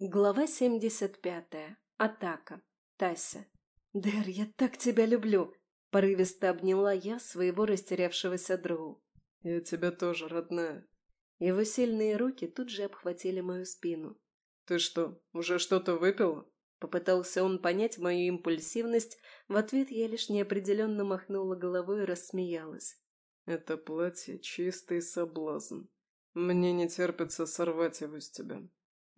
Глава 75. Атака. Тася. «Дэр, я так тебя люблю!» – порывисто обняла я своего растерявшегося дроу. «Я тебя тоже, родная». Его сильные руки тут же обхватили мою спину. «Ты что, уже что-то выпила?» Попытался он понять мою импульсивность, в ответ я лишь неопределенно махнула головой и рассмеялась. «Это платье — чистый соблазн. Мне не терпится сорвать его с тебя».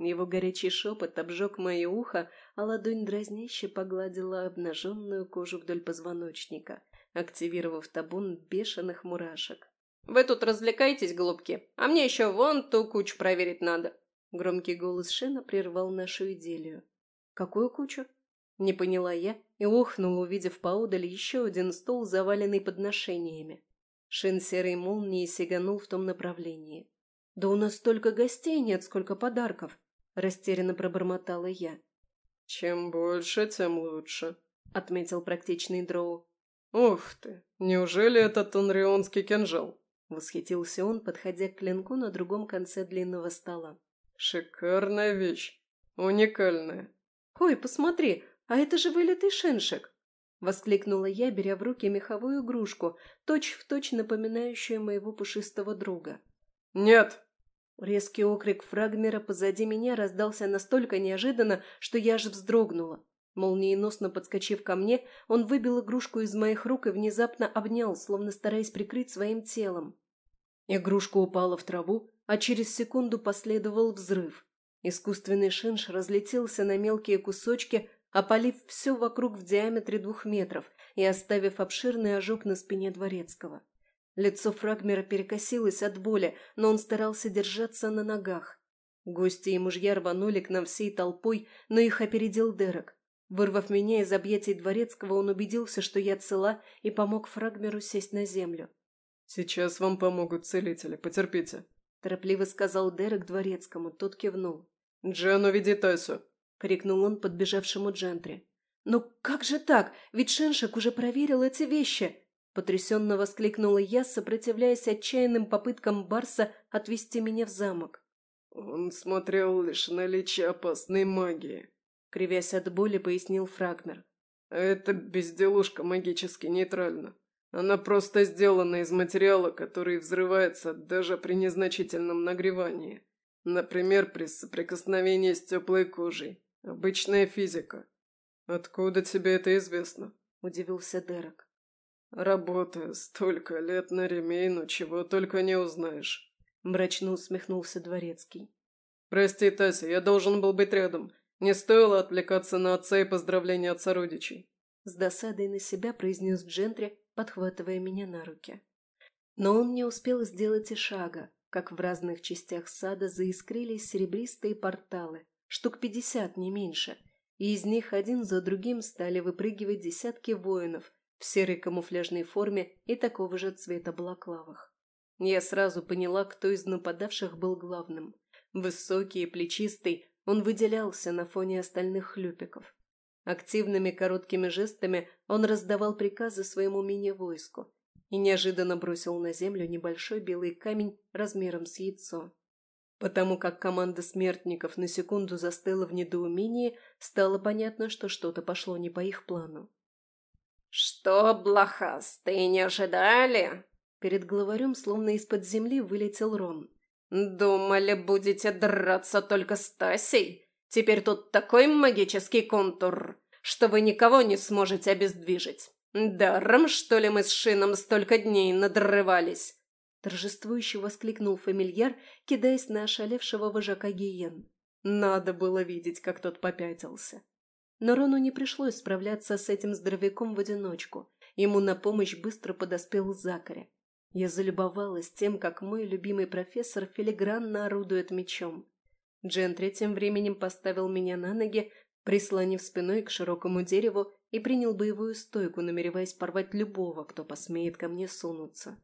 Его горячий шепот обжег мое ухо, а ладонь дразняще погладила обнаженную кожу вдоль позвоночника, активировав табун бешеных мурашек. «Вы тут развлекаетесь, голубки, а мне еще вон ту кучу проверить надо!» Громкий голос Шена прервал нашу идиллию. «Какую кучу?» Не поняла я и ухнула, увидев поодаль еще один стол, заваленный подношениями. Шин серой молнией сиганул в том направлении. «Да у нас столько гостей нет, сколько подарков!» – растерянно пробормотала я. «Чем больше, тем лучше», – отметил практичный дроу. «Ух ты! Неужели это тонрионский кинжал?» – восхитился он, подходя к клинку на другом конце длинного стола. «Шикарная вещь! Уникальная!» «Ой, посмотри, а это же вылитый шеншик!» – воскликнула я, беря в руки меховую игрушку, точь-в-точь точь напоминающую моего пушистого друга. «Нет!» Резкий окрик фрагмера позади меня раздался настолько неожиданно, что я аж вздрогнула. Молниеносно подскочив ко мне, он выбил игрушку из моих рук и внезапно обнял, словно стараясь прикрыть своим телом. Игрушка упала в траву, а через секунду последовал взрыв. Искусственный шинш разлетелся на мелкие кусочки, опалив все вокруг в диаметре двух метров и оставив обширный ожог на спине дворецкого. Лицо Фрагмера перекосилось от боли, но он старался держаться на ногах. Гости и мужья рванули к нам всей толпой, но их опередил Дерек. Вырвав меня из объятий дворецкого, он убедился, что я цела, и помог Фрагмеру сесть на землю. «Сейчас вам помогут целители, потерпите», – торопливо сказал Дерек дворецкому, тот кивнул. «Джен, уведи Тасю», – крикнул он подбежавшему джентри. «Ну как же так? Ведь Шеншик уже проверил эти вещи!» Потрясенно воскликнула я, сопротивляясь отчаянным попыткам Барса отвести меня в замок. «Он смотрел лишь наличие опасной магии», — кривясь от боли, пояснил Фрагмер. «А эта безделушка магически нейтральна. Она просто сделана из материала, который взрывается даже при незначительном нагревании. Например, при соприкосновении с теплой кожей. Обычная физика. Откуда тебе это известно?» – удивился Дерек. «Работаю столько лет на ремейну, чего только не узнаешь», — мрачно усмехнулся Дворецкий. «Прости, Тася, я должен был быть рядом. Не стоило отвлекаться на отца и поздравления от сородичей». С досадой на себя произнес Джентри, подхватывая меня на руки. Но он не успел сделать и шага, как в разных частях сада заискрились серебристые порталы, штук пятьдесят, не меньше, и из них один за другим стали выпрыгивать десятки воинов, в серой камуфляжной форме и такого же цвета балаклавах. Я сразу поняла, кто из нападавших был главным. Высокий и плечистый, он выделялся на фоне остальных хлюпиков. Активными короткими жестами он раздавал приказы своему мини-войску и неожиданно бросил на землю небольшой белый камень размером с яйцо. Потому как команда смертников на секунду застыла в недоумении, стало понятно, что что-то пошло не по их плану. «Что, блохастые, не ожидали?» Перед главарем словно из-под земли вылетел Рон. «Думали, будете драться только с Тасей? Теперь тут такой магический контур, что вы никого не сможете обездвижить. Даром, что ли, мы с Шином столько дней надрывались?» Торжествующе воскликнул фамильяр, кидаясь на ошалевшего вожака гиен. Надо было видеть, как тот попятился. Но Рону не пришлось справляться с этим здоровяком в одиночку. Ему на помощь быстро подоспел Закаря. Я залюбовалась тем, как мой любимый профессор филигранно орудует мечом. Джентри тем временем поставил меня на ноги, прислонив спиной к широкому дереву и принял боевую стойку, намереваясь порвать любого, кто посмеет ко мне сунуться.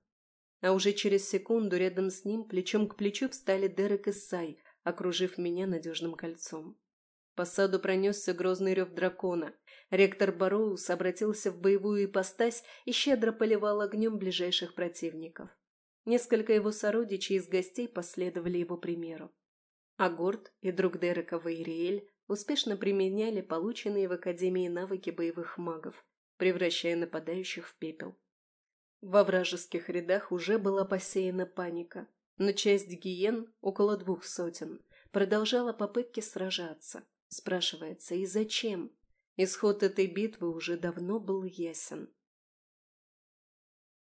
А уже через секунду рядом с ним плечом к плечу встали Дерек и Сай, окружив меня надежным кольцом. По саду пронесся грозный рев дракона. Ректор Бароус обратился в боевую ипостась и щедро поливал огнем ближайших противников. Несколько его сородичей из гостей последовали его примеру. А и друг Дерека Вейриэль успешно применяли полученные в Академии навыки боевых магов, превращая нападающих в пепел. Во вражеских рядах уже была посеяна паника, но часть гиен, около двух сотен, продолжала попытки сражаться. Спрашивается, и зачем? Исход этой битвы уже давно был ясен.